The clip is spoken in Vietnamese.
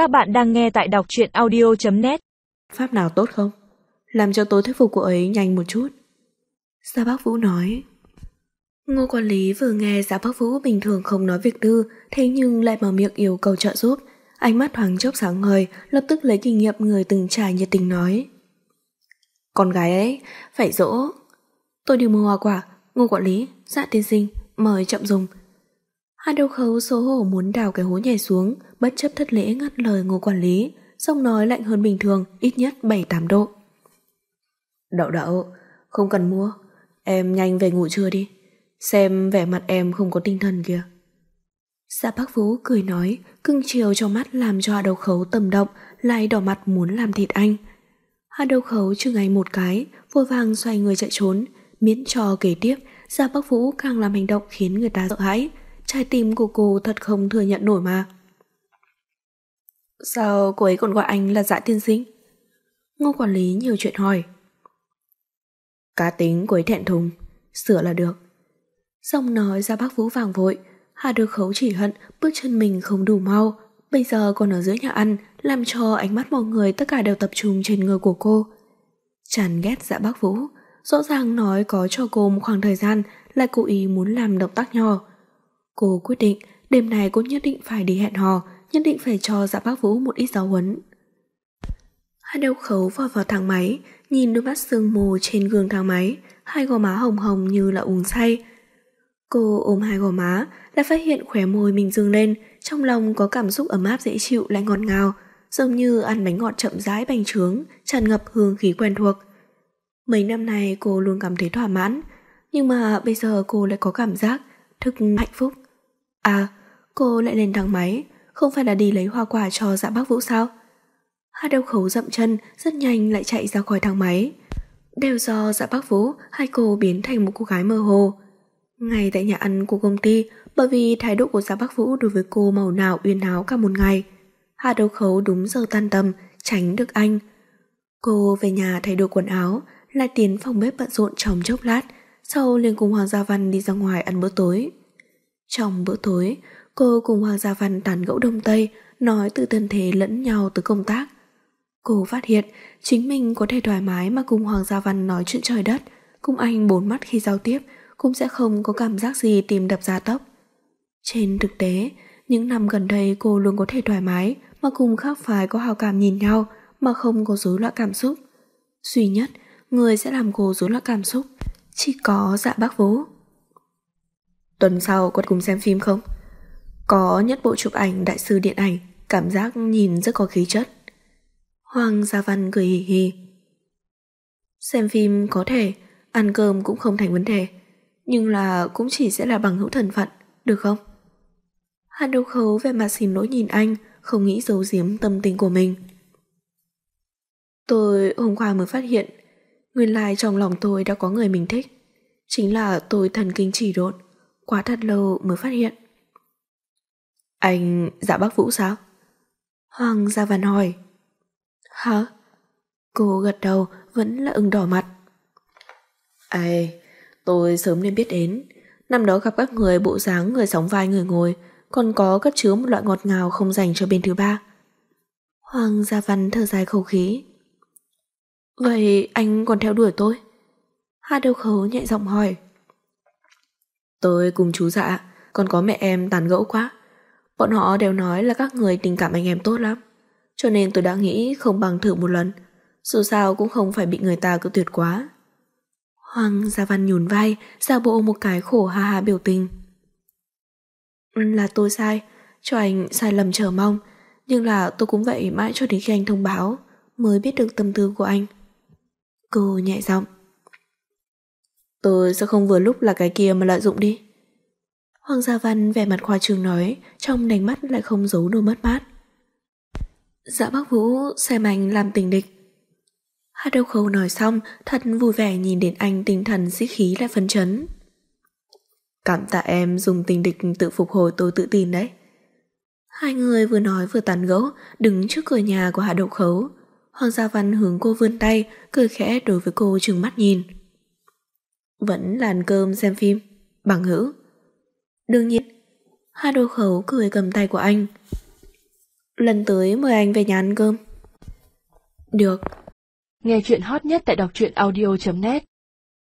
Các bạn đang nghe tại đọc truyện audio.net Pháp nào tốt không? Làm cho tôi thuyết phục cô ấy nhanh một chút. Gia Bác Vũ nói. Ngô quản lý vừa nghe Gia Bác Vũ bình thường không nói việc tư, thế nhưng lại mở miệng yêu cầu trợ giúp. Ánh mắt thoáng chốc sáng ngời, lập tức lấy kinh nghiệm người từng trải nhiệt tình nói. Con gái ấy, phải dỗ. Tôi đi mua hoa quả, ngô quản lý, dạ tiên sinh, mời chậm dùng. Hai đầu khấu xấu hổ muốn đào cái hố nhảy xuống, bất chấp thất lễ ngắt lời ngô quản lý, giọng nói lạnh hơn bình thường, ít nhất 7-8 độ. Đậu đậu, không cần mua, em nhanh về ngủ trưa đi, xem vẻ mặt em không có tinh thần kìa. Dạ bác Vũ cười nói, cưng chiều cho mắt làm cho Hạ đầu khấu tầm động, lại đỏ mặt muốn làm thịt anh. Hạ đầu khấu chừng anh một cái, vội vàng xoay người chạy trốn, miễn cho kể tiếp, Dạ bác Vũ càng làm hành động khiến người ta sợ hãi, trái tim của cô thật không thừa nhận nổi mà. Sao cô ấy còn gọi anh là dạ tiên sinh? Ngô quản lý nhiều chuyện hỏi. Cá tính của ấy thẹn thùng, sửa là được. Xong nói ra bác Vũ vàng vội, Hà được khấu chỉ hận bước chân mình không đủ mau, bây giờ còn ở giữa nhà ăn, làm cho ánh mắt mọi người tất cả đều tập trung trên người của cô. Chán ghét dạ bác Vũ, rõ ràng nói có cho cô một khoảng thời gian, lại cố ý muốn làm động tác nhỏ. Cô quyết định đêm này cô nhất định phải đi hẹn hò, nhất định phải cho dạ bác Vũ một ít giáo huấn. Hai đầu khấu vào vào thang máy, nhìn đôi mắt sương mù trên gương thang máy, hai gò má hồng hồng như là uống say. Cô ôm hai gò má, đã phát hiện khóe môi mình dương lên, trong lòng có cảm xúc ấm áp dễ chịu lại ngọt ngào, giống như ăn bánh ngọt chậm rãi bành trướng, tràn ngập hương khí quen thuộc. Mấy năm này cô luôn cảm thấy thỏa mãn, nhưng mà bây giờ cô lại có cảm giác thực hạnh phúc. À, cô lại lên thang máy, không phải là đi lấy hoa quả cho dạ bác Vũ sao? Hai đầu khấu dậm chân, rất nhanh lại chạy ra khỏi thang máy. Đều do dạ bác Vũ hai cô biến thành một cô gái mơ hồ. Ngay tại nhà ăn của công ty, bởi vì thái độ của dạ bác Vũ đối với cô màu nào uyên áo cả một ngày. Hạ đầu khấu đúng giờ tan tầm, tránh được anh. Cô về nhà thay đồ quần áo, lại tiến phòng bếp bận rộn trong chốc lát, sau liền cùng Hoàng Gia Văn đi ra ngoài ăn bữa tối. Trong bữa tối, cô cùng Hoàng Gia Văn tán gẫu đông tây, nói từ thân thế lẫn nhau từ công tác. Cô phát hiện chính mình có thể thoải mái mà cùng Hoàng Gia Văn nói chuyện trời đất, cùng anh bốn mắt khi giao tiếp cũng sẽ không có cảm giác gì tìm đập ra tốc. Trên thực tế, những năm gần đây cô luôn có thể thoải mái mà cùng khác phái có hào cảm nhìn nhau mà không có rối loạn cảm xúc. Duy nhất, người sẽ làm cô rối loạn cảm xúc chỉ có dạ bác Vũ. Tuần sau có cùng xem phim không? Có nhất bộ chụp ảnh đại sư điện ảnh, cảm giác nhìn rất có khí chất. Hoàng Gia Văn cười hì hì. Xem phim có thể, ăn cơm cũng không thành vấn đề, nhưng là cũng chỉ sẽ là bằng hữu thần phận, được không? Hàn Độc Khấu về mặt xin lỗi nhìn anh, không nghĩ giấu giếm tâm tình của mình. Tôi hôm qua mới phát hiện, nguyên lai trong lòng tôi đã có người mình thích. Chính là tôi thần kinh chỉ độn, quá thật lâu mới phát hiện. Anh dạ bác Vũ sao? Hoàng Gia Văn hỏi. Hả? Cô gật đầu vẫn là ưng đỏ mặt. Ai, tôi sớm nên biết đến. Năm đó gặp các người bộ dáng người sóng vai người ngồi, còn có cất chứa một loại ngọt ngào không dành cho bên thứ ba. Hoàng Gia Văn thở dài khẩu khí. Vậy anh còn theo đuổi tôi? Hà đầu khấu nhẹ giọng hỏi. Tôi cùng chú dạ, còn có mẹ em tàn gẫu quá. Bọn họ đều nói là các người tình cảm anh em tốt lắm. Cho nên tôi đã nghĩ không bằng thử một lần. Dù sao cũng không phải bị người ta cự tuyệt quá. Hoàng Gia Văn nhún vai, giả bộ một cái khổ ha ha biểu tình. Ừ, là tôi sai, cho anh sai lầm chờ mong, nhưng là tôi cũng vậy mãi cho đến khi anh thông báo mới biết được tâm tư của anh. Cô nhẹ giọng. Tôi sẽ không vừa lúc là cái kia mà lợi dụng đi. Hoàng Gia Văn vẻ mặt khoa trương nói, trong đánh mắt lại không giấu đôi mất mát. Dạ bác Vũ xem anh làm tình địch. Hát đâu khâu nói xong, thật vui vẻ nhìn đến anh tinh thần sĩ khí lại phấn chấn. Cảm tạ em dùng tình địch tự phục hồi tôi tự tin đấy. Hai người vừa nói vừa tàn gẫu, đứng trước cửa nhà của Hạ Đậu Khấu. Hoàng Gia Văn hướng cô vươn tay, cười khẽ đối với cô trừng mắt nhìn. Vẫn là ăn cơm xem phim, bằng hữu. Đương nhiên, Hà đô Khấu cười cầm tay của anh. Lần tới mời anh về nhà ăn cơm. Được. Nghe chuyện hot nhất tại đọc truyện audio.net